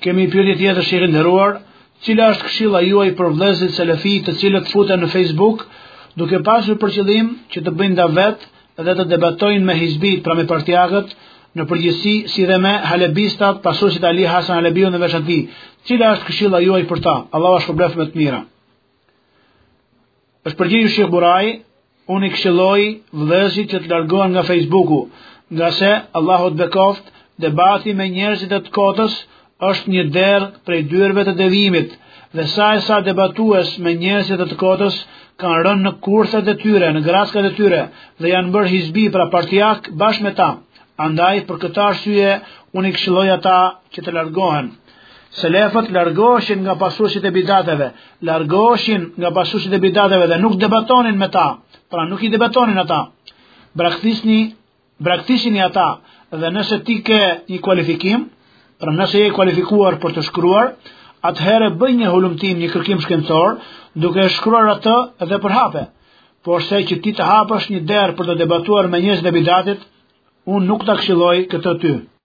Kemi pyetje tjetër shejh i nderuar, cila është këshilla juaj për vëllezërit selefi të cilët futen në Facebook duke pasur për qëllim që të bëjnë davet dhe të debatojnë me hizbit pra me partiakët në përgjithësi si dhe me halebistat pasuesit Ali Hasan Halebiu në veçanti. Cila është këshilla juaj për ta? Allahu ju shpërbleftë me të mira. Është përgjigjur Shejh Burai, unë i këshilloj vëllezërit që të largohen nga Facebooku, ngase Allahu të bekoftë, debati me njerëzit e të kotës është një derë prej dyerve të devijimit, dhe sa e sa debatues me njerëzit e të kotës kanë rënë në kurthet e tyre, në grackat e tyre dhe janë bërë hizbi pra partiakë bashkë me ta. Andaj për këtë arsye unë i këshilloj ata që të largohen. Selefët largoheshin nga pasuesit e bidateve, largoheshin nga pasuesit e bidateve dhe nuk debatonin me ta, pra nuk i debatonin ata. Braktisni, braktisini ata dhe nëse ti ke një kualifikim, pra nëse je i kualifikuar për të shkruar, atëherë bëj një hulumtim, një kërkim shkencor, duke e shkruar atë dhe përhape. Porse që ti të hapësh një derë për të debatuar me njerëzit e bidatit, unë nuk ta këshilloj këtë ty.